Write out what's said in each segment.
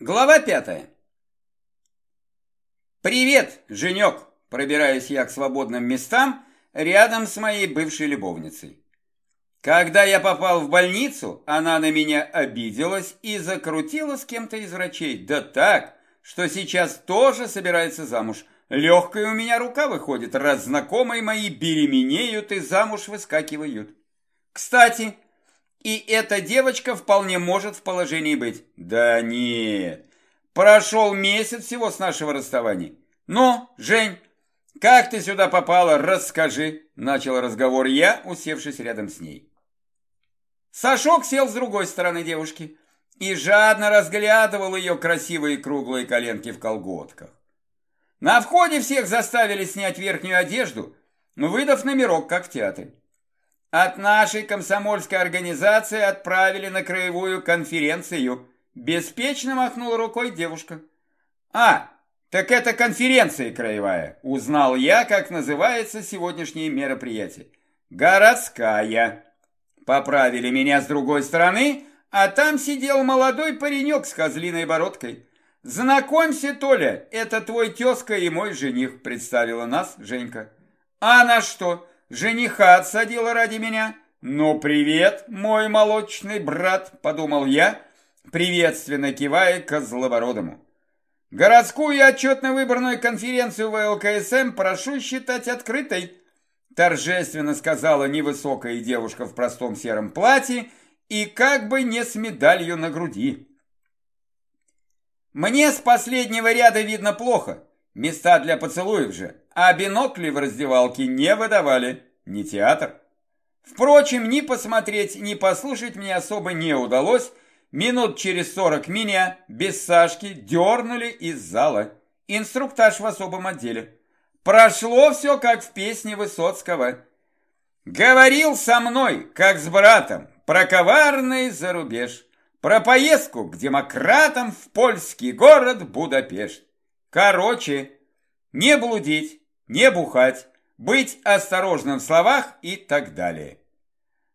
Глава пятая. «Привет, Женек!» Пробираюсь я к свободным местам рядом с моей бывшей любовницей. Когда я попал в больницу, она на меня обиделась и закрутила с кем-то из врачей. Да так, что сейчас тоже собирается замуж. Легкая у меня рука выходит, раз знакомые мои беременеют и замуж выскакивают. Кстати, и эта девочка вполне может в положении быть. Да нет, прошел месяц всего с нашего расставания. Ну, Жень, как ты сюда попала, расскажи, начал разговор я, усевшись рядом с ней. Сашок сел с другой стороны девушки и жадно разглядывал ее красивые круглые коленки в колготках. На входе всех заставили снять верхнюю одежду, выдав номерок, как в театре. От нашей комсомольской организации отправили на краевую конференцию. Беспечно махнула рукой девушка. А, так это конференция краевая. Узнал я, как называется сегодняшнее мероприятие. Городская. Поправили меня с другой стороны, а там сидел молодой паренек с козлиной бородкой. «Знакомься, Толя, это твой тезка и мой жених», представила нас Женька. «А на что?» Жениха отсадила ради меня? Ну, привет, мой молочный брат, подумал я, приветственно кивая к злобородому. Городскую отчетно-выборную конференцию ВЛКСМ прошу считать открытой, торжественно сказала невысокая девушка в простом сером платье и как бы не с медалью на груди. Мне с последнего ряда видно плохо, места для поцелуев же, а бинокли в раздевалке не выдавали, не театр. Впрочем, ни посмотреть, ни послушать мне особо не удалось. Минут через сорок меня, без Сашки, дернули из зала. Инструктаж в особом отделе. Прошло все, как в песне Высоцкого. Говорил со мной, как с братом, про коварный зарубеж, про поездку к демократам в польский город Будапешт. Короче, не блудить, не бухать, быть осторожным в словах и так далее.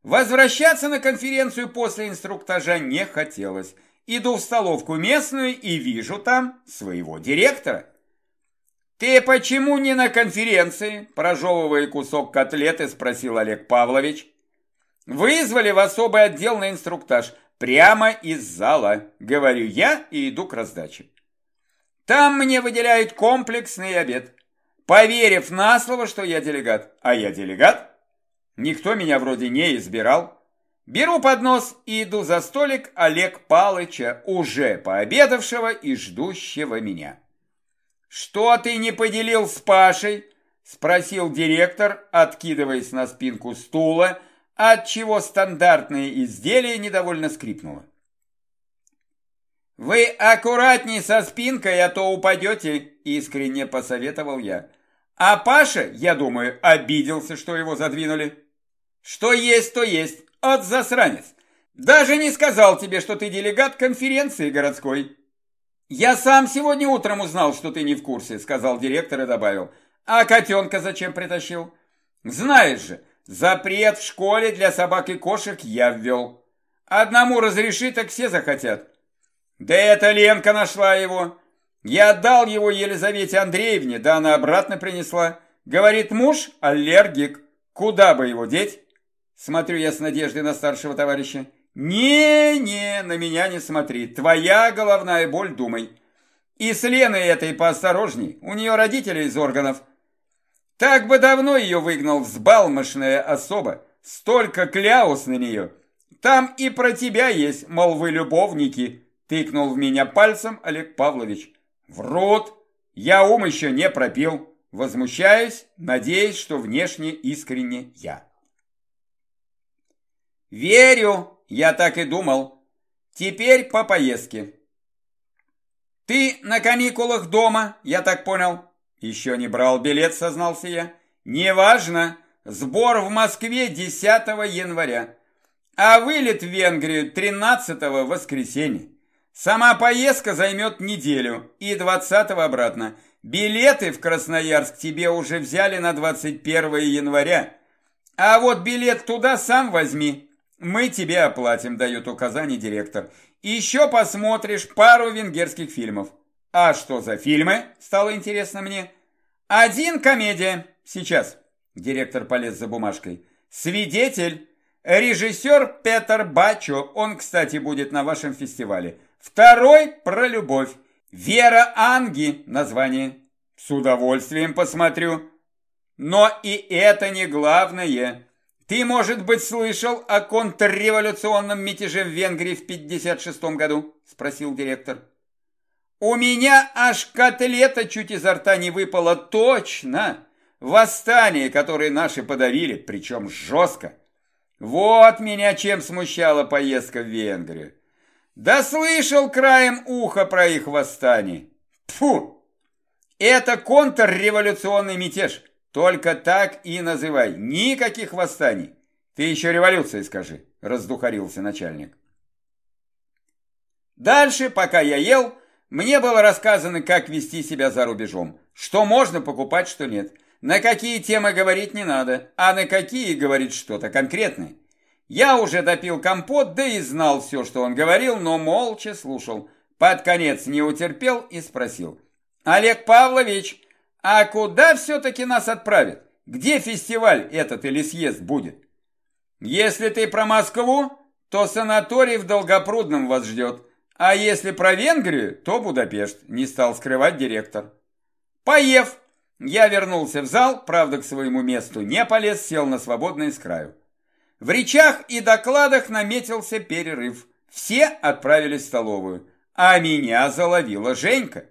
Возвращаться на конференцию после инструктажа не хотелось. Иду в столовку местную и вижу там своего директора. «Ты почему не на конференции?» – прожевывая кусок котлеты, спросил Олег Павлович. «Вызвали в особый отдел на инструктаж, прямо из зала», – говорю я и иду к раздаче. Там мне выделяют комплексный обед поверив на слово, что я делегат. А я делегат? Никто меня вроде не избирал. Беру поднос и иду за столик Олег Палыча, уже пообедавшего и ждущего меня. «Что ты не поделил с Пашей?» – спросил директор, откидываясь на спинку стула, отчего стандартное изделие недовольно скрипнуло. «Вы аккуратней со спинкой, а то упадете», – искренне посоветовал я. А Паша, я думаю, обиделся, что его задвинули. Что есть, то есть. От засранец. Даже не сказал тебе, что ты делегат конференции городской. Я сам сегодня утром узнал, что ты не в курсе, сказал директор и добавил. А котенка зачем притащил? Знаешь же, запрет в школе для собак и кошек я ввел. Одному разреши, так все захотят. Да это Ленка нашла его. Я отдал его Елизавете Андреевне, да она обратно принесла. Говорит, муж аллергик. Куда бы его деть? Смотрю я с надеждой на старшего товарища. Не-не, на меня не смотри. Твоя головная боль, думай. И с Леной этой поосторожней. У нее родители из органов. Так бы давно ее выгнал взбалмошная особа. Столько кляус на нее. Там и про тебя есть, мол, вы любовники. Тыкнул в меня пальцем Олег Павлович. Врут! Я ум еще не пропил. Возмущаюсь, надеясь, что внешне искренне я. Верю, я так и думал. Теперь по поездке. Ты на каникулах дома, я так понял? Еще не брал билет, сознался я. Неважно, сбор в Москве 10 января, а вылет в Венгрию 13 воскресенья. Сама поездка займет неделю и 20 обратно. Билеты в Красноярск тебе уже взяли на 21 января. А вот билет туда сам возьми. Мы тебе оплатим, дает указание директор. Еще посмотришь пару венгерских фильмов. А что за фильмы? Стало интересно мне. Один комедия. Сейчас. Директор полез за бумажкой. Свидетель. Режиссер Петр Бачо. Он, кстати, будет на вашем фестивале. Второй про любовь. Вера Анги. Название. С удовольствием посмотрю. Но и это не главное. Ты, может быть, слышал о контрреволюционном мятеже в Венгрии в 56 году? Спросил директор. У меня аж котлета чуть изо рта не выпала точно. Восстание, которое наши подавили, причем жестко. Вот меня чем смущала поездка в Венгрию. Да слышал краем уха про их восстание. Фу! Это контрреволюционный мятеж. Только так и называй. Никаких восстаний. Ты еще революции скажи, раздухарился начальник. Дальше, пока я ел, мне было рассказано, как вести себя за рубежом. Что можно покупать, что нет. На какие темы говорить не надо, а на какие говорить что-то конкретное. Я уже допил компот, да и знал все, что он говорил, но молча слушал. Под конец не утерпел и спросил. «Олег Павлович, а куда все-таки нас отправят? Где фестиваль этот или съезд будет? Если ты про Москву, то санаторий в Долгопрудном вас ждет. А если про Венгрию, то Будапешт, не стал скрывать директор. Поев, я вернулся в зал, правда, к своему месту не полез, сел на свободное с краю. В речах и докладах наметился перерыв. Все отправились в столовую, а меня заловила Женька.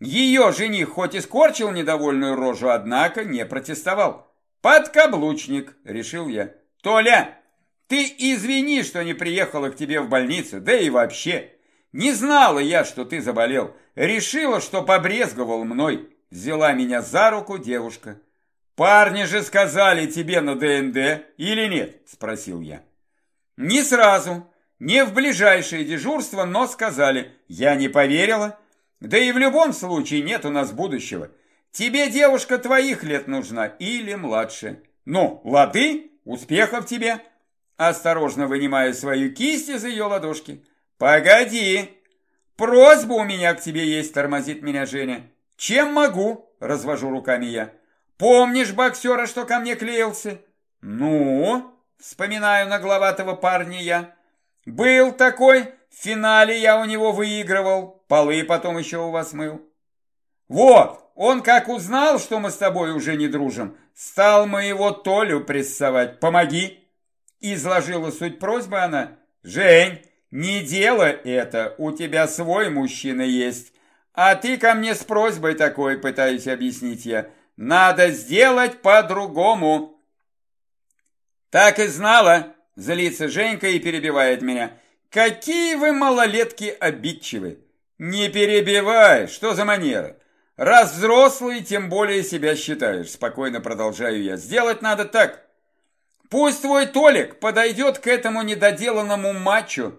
Ее жених хоть и скорчил недовольную рожу, однако не протестовал. «Подкаблучник», — решил я. «Толя, ты извини, что не приехала к тебе в больницу, да и вообще. Не знала я, что ты заболел. Решила, что побрезговал мной». Взяла меня за руку девушка. «Парни же сказали тебе на ДНД или нет?» – спросил я. «Не сразу, не в ближайшее дежурство, но сказали. Я не поверила». Да и в любом случае нет у нас будущего. Тебе девушка твоих лет нужна или младше. Ну, лады, успехов тебе. Осторожно вынимая свою кисть из ее ладошки. Погоди. Просьба у меня к тебе есть, тормозит меня Женя. Чем могу? Развожу руками я. Помнишь боксера, что ко мне клеился? Ну, вспоминаю нагловатого парня я. Был такой, в финале я у него выигрывал, полы потом еще у вас мыл. Вот, он как узнал, что мы с тобой уже не дружим, стал моего Толю прессовать. Помоги. Изложила суть просьбы она. Жень, не делай это, у тебя свой мужчина есть. А ты ко мне с просьбой такой, пытаюсь объяснить я. Надо сделать по-другому. Так и знала, злится Женька и перебивает меня. Какие вы малолетки обидчивы! Не перебивай, что за манера? Раз взрослый, тем более себя считаешь, спокойно продолжаю я. Сделать надо так. Пусть твой Толик подойдет к этому недоделанному мачо.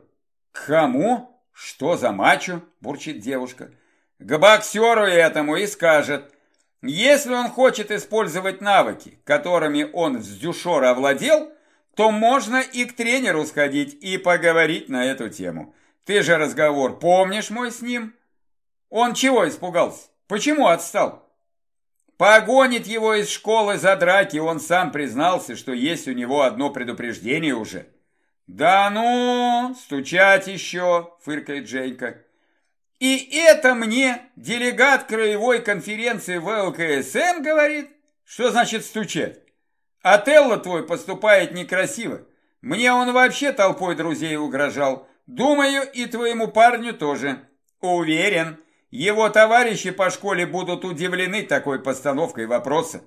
К кому? Что за мачо? бурчит девушка. К боксеру этому и скажет. Если он хочет использовать навыки, которыми он с дюшора овладел, то можно и к тренеру сходить и поговорить на эту тему. Ты же разговор помнишь мой с ним? Он чего испугался? Почему отстал? Погонит его из школы за драки, он сам признался, что есть у него одно предупреждение уже. «Да ну, стучать еще!» – фыркает Джейка. «И это мне делегат краевой конференции ВЛКСМ говорит? Что значит стучать? Отелло твой поступает некрасиво. Мне он вообще толпой друзей угрожал. Думаю, и твоему парню тоже. Уверен, его товарищи по школе будут удивлены такой постановкой вопроса.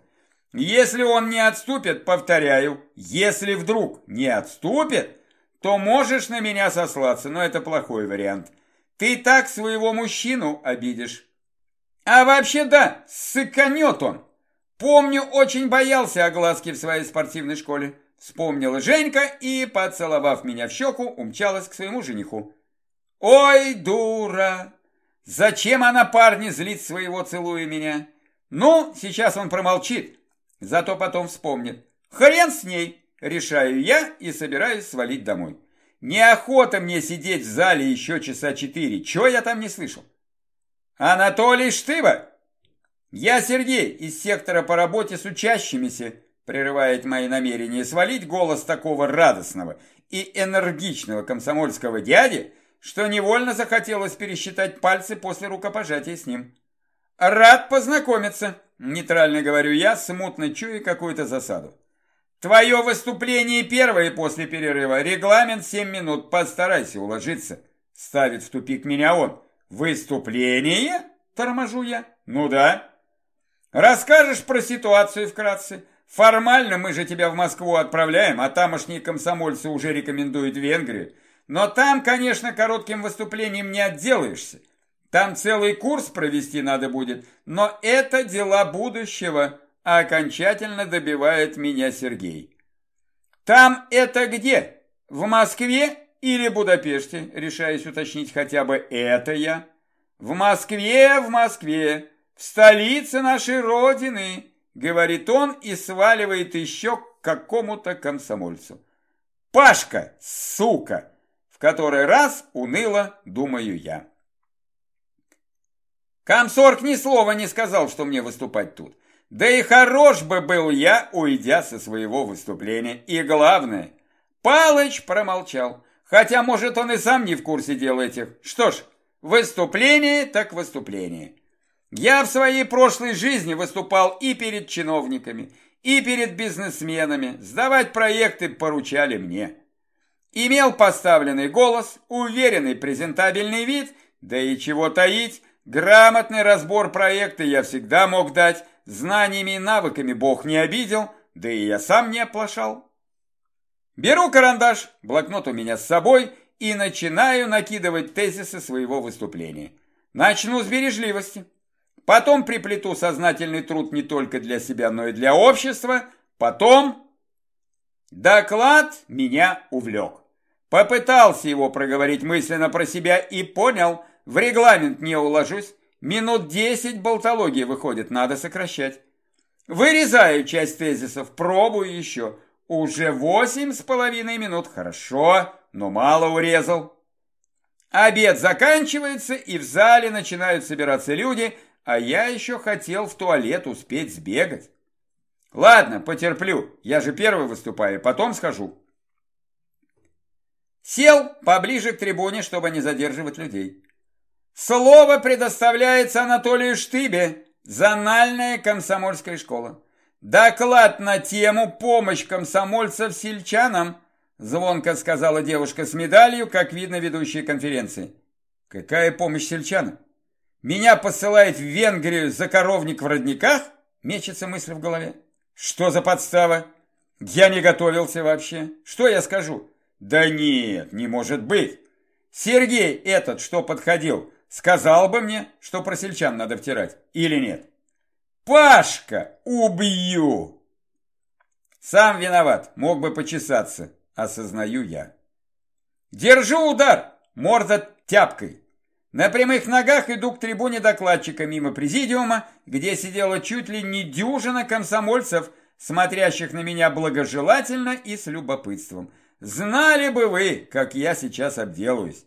Если он не отступит, повторяю, если вдруг не отступит, то можешь на меня сослаться, но это плохой вариант. Ты так своего мужчину обидишь. А вообще да, сыканет он. Помню, очень боялся огласки в своей спортивной школе. Вспомнила Женька и, поцеловав меня в щеку, умчалась к своему жениху. Ой, дура! Зачем она парни злит своего, целуя меня? Ну, сейчас он промолчит, зато потом вспомнит. Хрен с ней, решаю я и собираюсь свалить домой. Неохота мне сидеть в зале еще часа четыре. Чего я там не слышал? Анатолий Штыба? Я Сергей из сектора по работе с учащимися, прерывает мои намерения свалить голос такого радостного и энергичного комсомольского дяди, что невольно захотелось пересчитать пальцы после рукопожатия с ним. «Рад познакомиться», – нейтрально говорю я, смутно чуя какую-то засаду. «Твое выступление первое после перерыва. Регламент семь минут. Постарайся уложиться». Ставит в тупик меня он. «Выступление?» – торможу я. «Ну да». «Расскажешь про ситуацию вкратце?» Формально мы же тебя в Москву отправляем, а тамошние комсомольцы уже рекомендуют Венгрию. Но там, конечно, коротким выступлением не отделаешься. Там целый курс провести надо будет, но это дела будущего, окончательно добивает меня Сергей. Там это где? В Москве или Будапеште? Решаюсь уточнить хотя бы это я. В Москве, в Москве, в столице нашей Родины, говорит он и сваливает еще к какому-то комсомольцу. Пашка, сука! В который раз уныло думаю я. Комсорг ни слова не сказал, что мне выступать тут. Да и хорош бы был я, уйдя со своего выступления. И главное, Палыч промолчал. Хотя, может, он и сам не в курсе дел этих. Что ж, выступление так выступление. Я в своей прошлой жизни выступал и перед чиновниками, и перед бизнесменами. Сдавать проекты поручали мне. Имел поставленный голос, уверенный презентабельный вид, да и чего таить, грамотный разбор проекта я всегда мог дать, знаниями и навыками Бог не обидел, да и я сам не оплошал. Беру карандаш, блокнот у меня с собой и начинаю накидывать тезисы своего выступления. Начну с бережливости. Потом приплету сознательный труд не только для себя, но и для общества. Потом... Доклад меня увлек. Попытался его проговорить мысленно про себя и понял, в регламент не уложусь. Минут десять болтологии выходит, надо сокращать. Вырезаю часть тезисов, пробую еще. Уже восемь с половиной минут, хорошо, но мало урезал. Обед заканчивается, и в зале начинают собираться люди – а я еще хотел в туалет успеть сбегать. Ладно, потерплю, я же первый выступаю, потом схожу. Сел поближе к трибуне, чтобы не задерживать людей. Слово предоставляется Анатолию Штыбе, зональная комсомольская школа. Доклад на тему «Помощь комсомольцев сельчанам», звонко сказала девушка с медалью, как видно ведущей конференции. Какая помощь сельчанам? Меня посылает в Венгрию за коровник в родниках? Мечется мысль в голове. Что за подстава? Я не готовился вообще. Что я скажу? Да нет, не может быть. Сергей этот, что подходил, сказал бы мне, что про сельчан надо втирать, или нет? Пашка, убью! Сам виноват, мог бы почесаться, осознаю я. Держу удар, морда тяпкой. На прямых ногах иду к трибуне докладчика мимо президиума, где сидела чуть ли не дюжина комсомольцев, смотрящих на меня благожелательно и с любопытством. Знали бы вы, как я сейчас обделаюсь.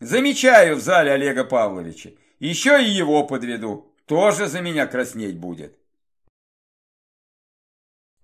Замечаю в зале Олега Павловича. Еще и его подведу. Тоже за меня краснеть будет.